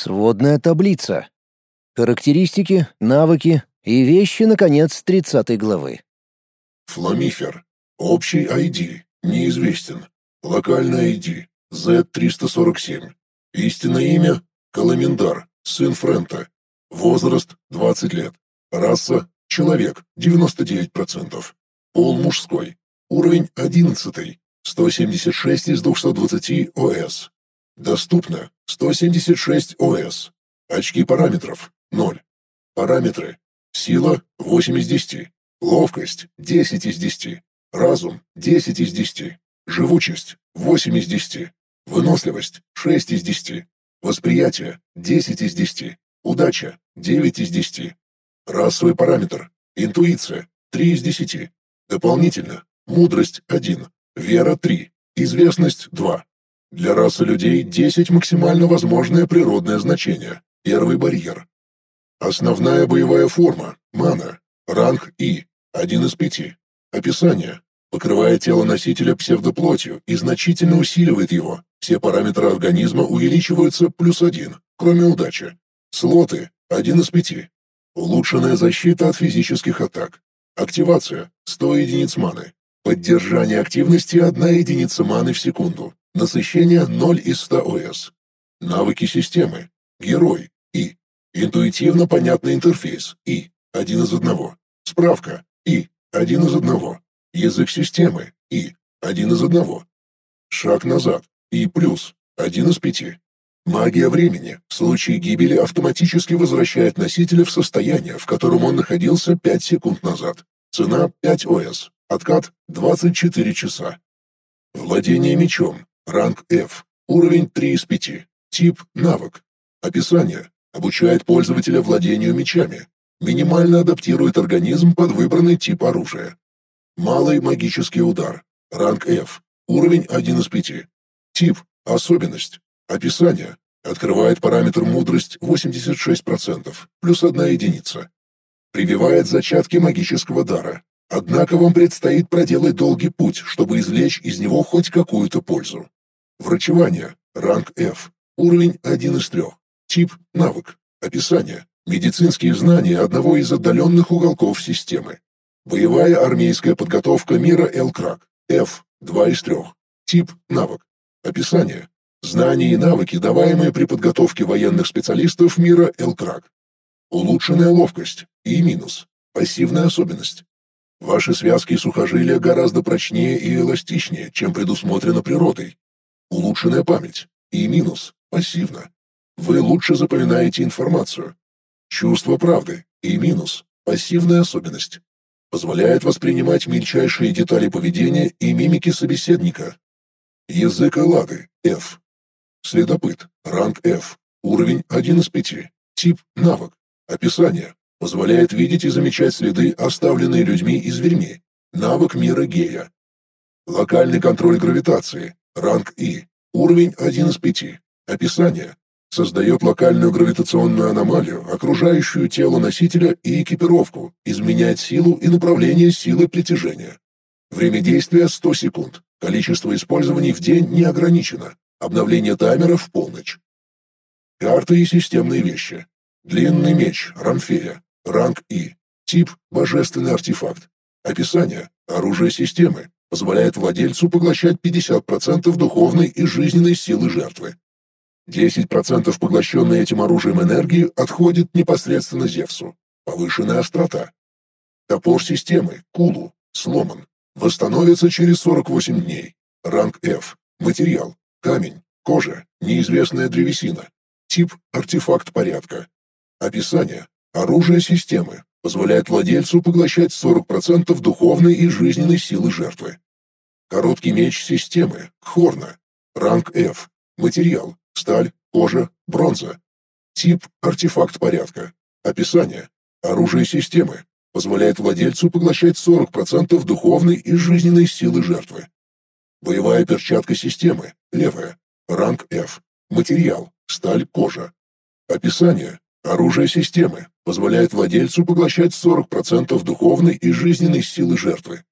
Сводная таблица. Характеристики, навыки и вещи, наконец, 30 главы. Фламифер. Общий ID. Неизвестен. Локальный ID. Z347. Истинное имя – Каламендар, сын Френта. Возраст – 20 лет. Раса – человек, 99%. Пол мужской. Уровень 11. 176 из 220 ОС. Доступно 176 ОС. Очки параметров – 0. Параметры. Сила – 8 из 10. Ловкость – 10 из 10. Разум – 10 из 10. Живучесть – 8 из 10. Выносливость – 6 из 10. Восприятие – 10 из 10. Удача – 9 из 10. Расовый параметр. Интуиция – 3 из 10. Дополнительно. Мудрость – 1. Вера – 3. Известность – 2. Для расы людей 10 максимально возможное природное значение. Первый барьер. Основная боевая форма – мана. Ранг И. Один из пяти. Описание. Покрывает тело носителя псевдоплотью и значительно усиливает его. Все параметры организма увеличиваются плюс один, кроме удачи. Слоты – один из пяти. Улучшенная защита от физических атак. Активация – 100 единиц маны. Поддержание активности – 1 единица маны в секунду. Насыщение 0 из 100 ОС. Навыки системы. Герой. И. Интуитивно понятный интерфейс. И. Один из одного. Справка. И. Один из одного. Язык системы. И. Один из одного. Шаг назад. И плюс. Один из пяти. Магия времени в случае гибели автоматически возвращает носителя в состояние, в котором он находился 5 секунд назад. Цена 5 ОС. Откат 24 часа. Владение мечом. Ранг F. Уровень 3 из 5. Тип навык. Описание. Обучает пользователя владению мечами. Минимально адаптирует организм под выбранный тип оружия. Малый магический удар. Ранг F. Уровень 1 из 5. Тип. Особенность. Описание. Открывает параметр мудрость 86%, плюс одна единица. Прививает зачатки магического дара. Однако вам предстоит проделать долгий путь, чтобы извлечь из него хоть какую-то пользу. Врачевание. Ранг F. Уровень 1 из 3. Тип – навык. Описание. Медицинские знания одного из отдаленных уголков системы. Боевая армейская подготовка мира Элкрак. F. 2 из 3. Тип – навык. Описание. Знания и навыки, даваемые при подготовке военных специалистов мира Элкрак. Улучшенная ловкость. И минус. Пассивная особенность. Ваши связки и сухожилия гораздо прочнее и эластичнее, чем предусмотрено природой. Улучшенная память. И минус. Пассивно. Вы лучше запоминаете информацию. Чувство правды. И минус. Пассивная особенность. Позволяет воспринимать мельчайшие детали поведения и мимики собеседника. Язык Эллады. F. Следопыт. Ранг F. Уровень 1 из 5. Тип – навык. Описание. Позволяет видеть и замечать следы, оставленные людьми и зверьми. Навык мира гея. Локальный контроль гравитации. Ранг И. Уровень 1 из 5. Описание. Создает локальную гравитационную аномалию, окружающую тело носителя и экипировку, изменяет силу и направление силы притяжения. Время действия 100 секунд. Количество использований в день не ограничено. Обновление таймера в полночь. Карты и системные вещи. Длинный меч, Рамфея. Ранг И. Тип – божественный артефакт. Описание – оружие системы. Позволяет владельцу поглощать 50% духовной и жизненной силы жертвы. 10% поглощенной этим оружием энергии отходит непосредственно Зевсу. Повышенная острота. Топор системы, Кулу, сломан. Восстановится через 48 дней. Ранг F. Материал. Камень, кожа, неизвестная древесина. Тип – артефакт порядка. Описание. Оружие системы. Позволяет владельцу поглощать 40% духовной и жизненной силы жертвы. Короткий меч системы. Хорна. Ранг F. Материал. Сталь, кожа, бронза. Тип – артефакт порядка. Описание. Оружие системы. Позволяет владельцу поглощать 40% духовной и жизненной силы жертвы. Боевая перчатка системы. Левая. Ранг F. Материал. Сталь, кожа. Описание. Оружие системы. Позволяет владельцу поглощать 40% духовной и жизненной силы жертвы.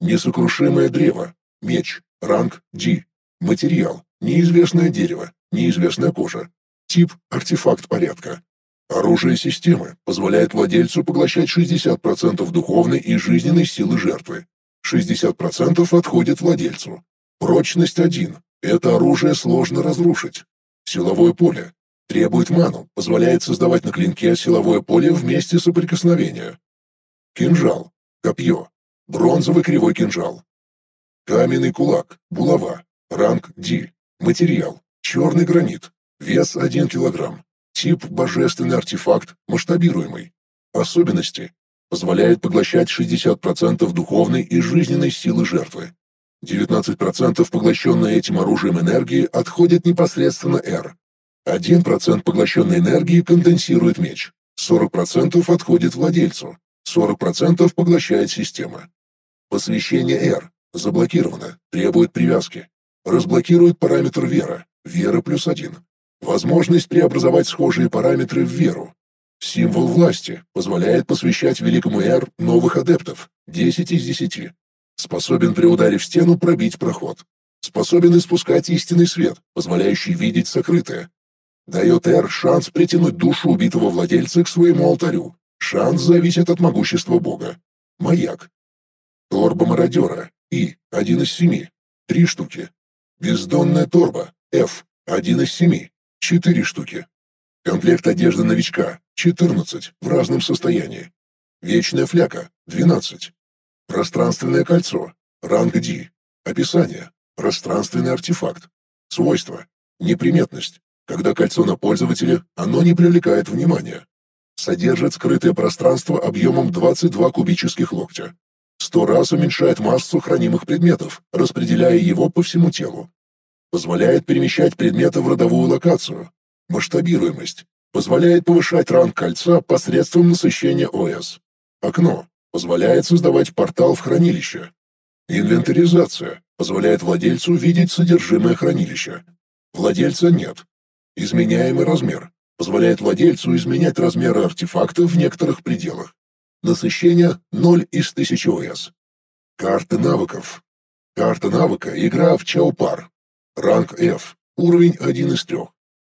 Несокрушимое древо. Меч. Ранг D. Материал. Неизвестное дерево. Неизвестная кожа. Тип – артефакт порядка. Оружие системы позволяет владельцу поглощать 60% духовной и жизненной силы жертвы. 60% отходит владельцу. Прочность 1. Это оружие сложно разрушить. Силовое поле. Требует ману, позволяет создавать на клинке силовое поле вместе соприкосновения. Кинжал. Копье. Бронзовый кривой кинжал. Каменный кулак. Булава. Ранг D. Материал. Черный гранит. Вес 1 кг. Тип – божественный артефакт, масштабируемый. Особенности. Позволяет поглощать 60% духовной и жизненной силы жертвы. 19% поглощенной этим оружием энергии отходит непосредственно R. 1% поглощенной энергии конденсирует меч. 40% отходит владельцу. 40% поглощает система. Посвящение R. Заблокировано. Требует привязки. Разблокирует параметр вера. Вера плюс один. Возможность преобразовать схожие параметры в веру. Символ власти позволяет посвящать великому Эр новых адептов, 10 из 10. Способен при ударе в стену пробить проход. Способен испускать истинный свет, позволяющий видеть сокрытое. Дает Эр шанс притянуть душу убитого владельца к своему алтарю. Шанс зависит от могущества Бога. Маяк. Торба мародера. И. Один из семи. Три штуки. Бездонная торба. F. Один из семи. Четыре штуки. Комплект одежды новичка. 14. В разном состоянии. Вечная фляга. 12. Пространственное кольцо. Ранг D. Описание. Пространственный артефакт. Свойства. Неприметность. Когда кольцо на пользователе, оно не привлекает внимания. Содержит скрытое пространство объемом 22 кубических локтя. Сто раз уменьшает массу хранимых предметов, распределяя его по всему телу. Позволяет перемещать предметы в родовую локацию. Масштабируемость. Позволяет повышать ранг кольца посредством насыщения ОС. Окно. Позволяет создавать портал в хранилище. Инвентаризация. Позволяет владельцу видеть содержимое хранилища. Владельца нет. Изменяемый размер. Позволяет владельцу изменять размеры артефакта в некоторых пределах. Насыщение 0 из 1000 ОС. Карты навыков. Карта навыка – игра в Чаупар. Ранг F. Уровень 1 из 3.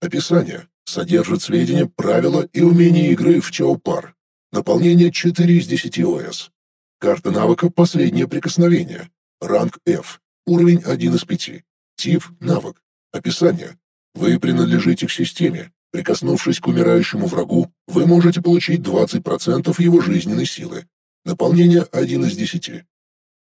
Описание. Содержит сведения, правила и умения игры в Чаупар. Наполнение 4 из 10 ОС. Карта навыка «Последнее прикосновение». Ранг F. Уровень 1 из 5. Тип – навык. Описание. Вы принадлежите к системе. Прикоснувшись к умирающему врагу, вы можете получить 20% его жизненной силы. Наполнение 1 из 10.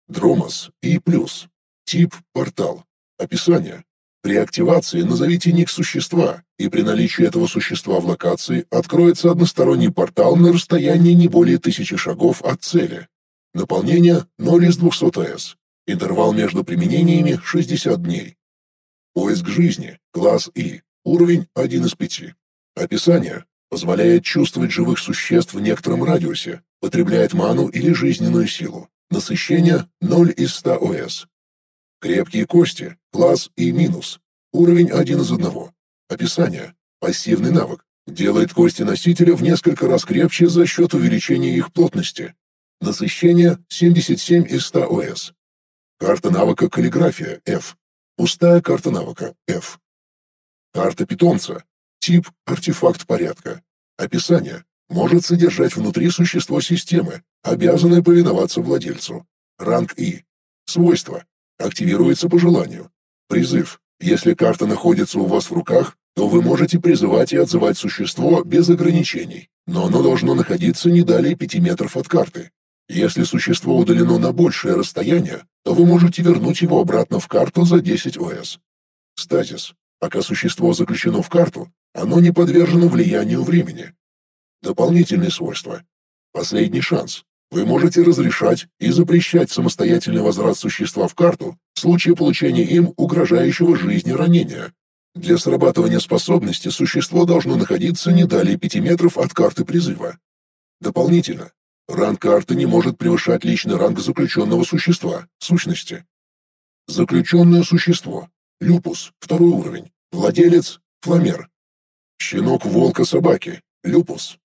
Дромос и плюс. Тип – портал. Описание. При активации назовите ник существа, и при наличии этого существа в локации откроется односторонний портал на расстоянии не более тысячи шагов от цели. Наполнение 0 из 200 С. Интервал между применениями 60 дней. Поиск жизни. Класс И. Уровень 1 из 5. Описание. Позволяет чувствовать живых существ в некотором радиусе. Потребляет ману или жизненную силу. Насыщение 0 из 100 ОС. Крепкие кости. Класс И минус. Уровень 1 из 1. Описание. Пассивный навык. Делает кости носителя в несколько раз крепче за счет увеличения их плотности. Насыщение 77 из 100 ОС. Карта навыка каллиграфия F. Пустая карта навыка F. Карта питомца. Тип артефакт порядка. Описание. Может содержать внутри существо системы, обязанное повиноваться владельцу. Ранг И. Свойства. Активируется по желанию. Призыв. Если карта находится у вас в руках, то вы можете призывать и отзывать существо без ограничений, но оно должно находиться не далее 5 метров от карты. Если существо удалено на большее расстояние, то вы можете вернуть его обратно в карту за 10 ОС. Стазис. Пока существо заключено в карту, оно не подвержено влиянию времени. Дополнительные свойства. Последний шанс. Вы можете разрешать и запрещать самостоятельный возврат существа в карту в случае получения им угрожающего жизни ранения. Для срабатывания способности существо должно находиться не далее 5 метров от карты призыва. Дополнительно, ранг карты не может превышать личный ранг заключенного существа, сущности. Заключенное существо. Люпус, второй уровень. Владелец – фламер. Щенок волка-собаки. Люпус.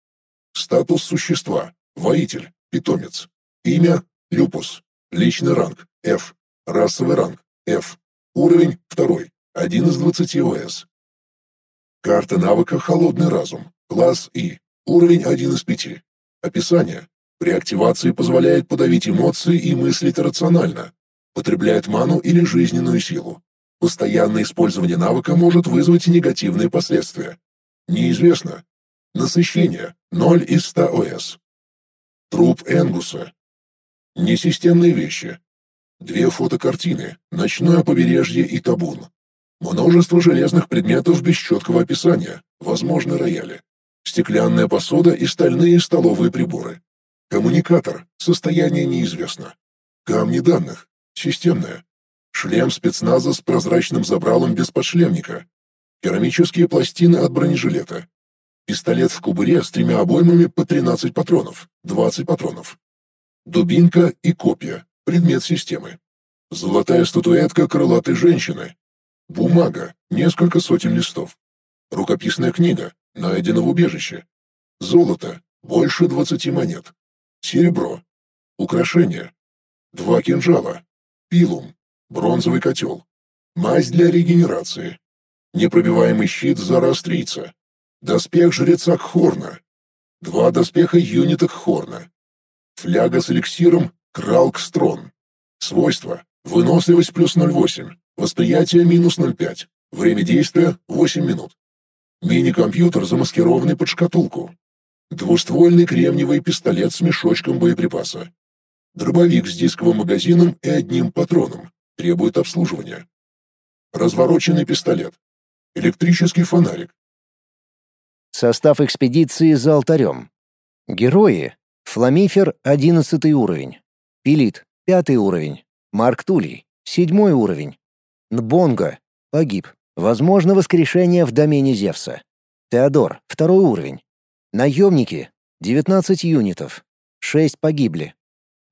Статус существа. Воитель. Питомец. Имя – Люпус. Личный ранг – F. Расовый ранг – F. Уровень – второй. Один из двадцати ОС. Карта навыка «Холодный разум». Класс И. Уровень 1 из 5. Описание. При активации позволяет подавить эмоции и мыслить рационально. Потребляет ману или жизненную силу. Постоянное использование навыка может вызвать негативные последствия. Неизвестно. Насыщение. 0 из 100 ОС. Труп Энгуса. Несистемные вещи. Две фотокартины. Ночное побережье и табун. Множество железных предметов без четкого описания, возможно, рояли. Стеклянная посуда и стальные столовые приборы. Коммуникатор. Состояние неизвестно. Камни данных. Системное. Шлем спецназа с прозрачным забралом без подшлемника. Керамические пластины от бронежилета. Пистолет в кубуре с тремя обоймами по 13 патронов. 20 патронов. Дубинка и копья. Предмет системы. Золотая статуэтка крылатой женщины. Бумага. Несколько сотен листов. Рукописная книга. Найдена в убежище. Золото. Больше 20 монет. Серебро. Украшения. Два кинжала. Пилум. Бронзовый котел. Мазь для регенерации. Непробиваемый щит зарастрийца. Доспех жреца Кхорна. Два доспеха юнита Кхорна. Фляга с эликсиром Кралкстрон. Свойства. Выносливость плюс 0,8. Восприятие минус 0,5. Время действия 8 минут. Мини-компьютер, замаскированный под шкатулку. Двуствольный кремниевый пистолет с мешочком боеприпаса. Дробовик с дисковым магазином и одним патроном. Требует обслуживания. Развороченный пистолет. Электрический фонарик. Состав экспедиции за алтарем. Герои. Фламифер — 11 уровень. Пилит — 5 уровень. Марк Тулей — 7 уровень. Нбонга — погиб. Возможно воскрешение в домене Зевса. Теодор — 2 уровень. Наемники — 19 юнитов. 6 погибли.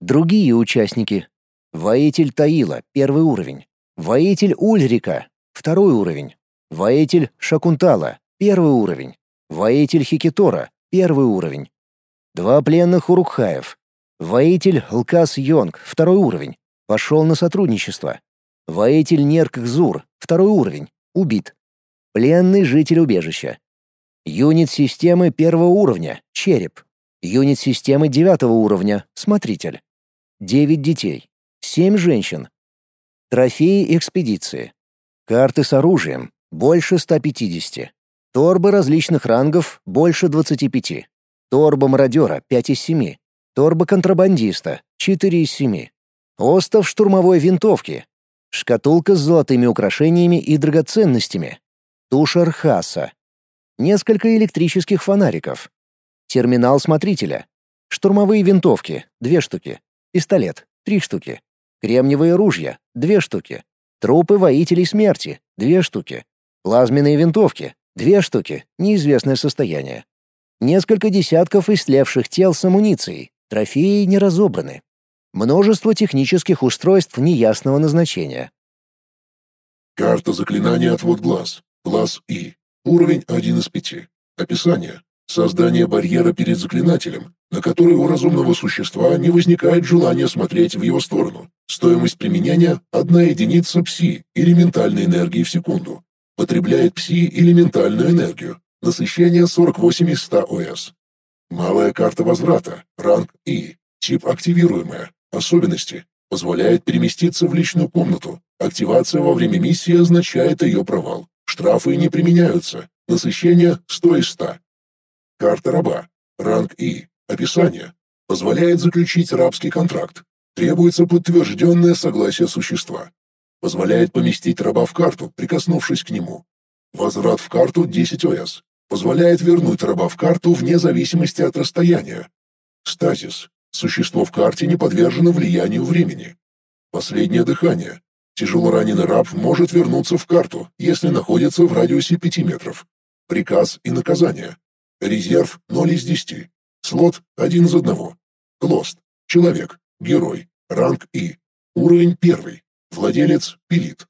Другие участники. Воитель Таила — первый уровень. Воитель Ульрика — второй уровень. Воитель Шакунтала — первый уровень. Воитель Хикитора — первый уровень. Два пленных Урукхаев. Воитель Лкас Йонг — второй уровень. Пошел на сотрудничество. Воитель Неркхзур — второй уровень. Убит. Пленный житель убежища. Юнит системы первого уровня — Череп. Юнит системы девятого уровня — Смотритель. Девять детей. Семь женщин. Трофеи экспедиции. Карты с оружием. Больше 150. Торбы различных рангов. Больше 25. Торба мародера 5 из 7. Торба контрабандиста 4 из 7. Остов штурмовой винтовки. Шкатулка с золотыми украшениями и драгоценностями. Туша Архаса. Несколько электрических фонариков. Терминал смотрителя. Штурмовые винтовки — две штуки. Пистолет — три штуки. Кремниевые ружья — две штуки. Трупы воителей смерти — две штуки. Плазменные винтовки — две штуки, неизвестное состояние. Несколько десятков истлевших тел с амуницией, трофеи не разобраны. Множество технических устройств неясного назначения. Карта заклинания «Отвод глаз». Класс И. Уровень 1 из 5. Описание. Создание барьера перед заклинателем, на который у разумного существа не возникает желания смотреть в его сторону. Стоимость применения – одна единица пси или ментальной энергии в секунду. Потребляет пси или ментальную энергию. Насыщение 48 из 100 ОС. Малая карта возврата. Ранг И. Тип активируемая. Особенности. Позволяет переместиться в личную комнату. Активация во время миссии означает ее провал. Штрафы не применяются. Насыщение 100 из 100. Карта раба. Ранг И. Описание. Позволяет заключить рабский контракт. Требуется подтвержденное согласие существа. Позволяет поместить раба в карту, прикоснувшись к нему. Возврат в карту 10 ОС. Позволяет вернуть раба в карту вне зависимости от расстояния. Стазис. Существо в карте не подвержено влиянию времени. Последнее дыхание. Тяжело раненый раб может вернуться в карту, если находится в радиусе 5 метров. Приказ и наказание. Резерв 0 из 10. Слот 1 из 1. Клост. Человек. Герой. Ранг И. Уровень 1. Владелец Пилит.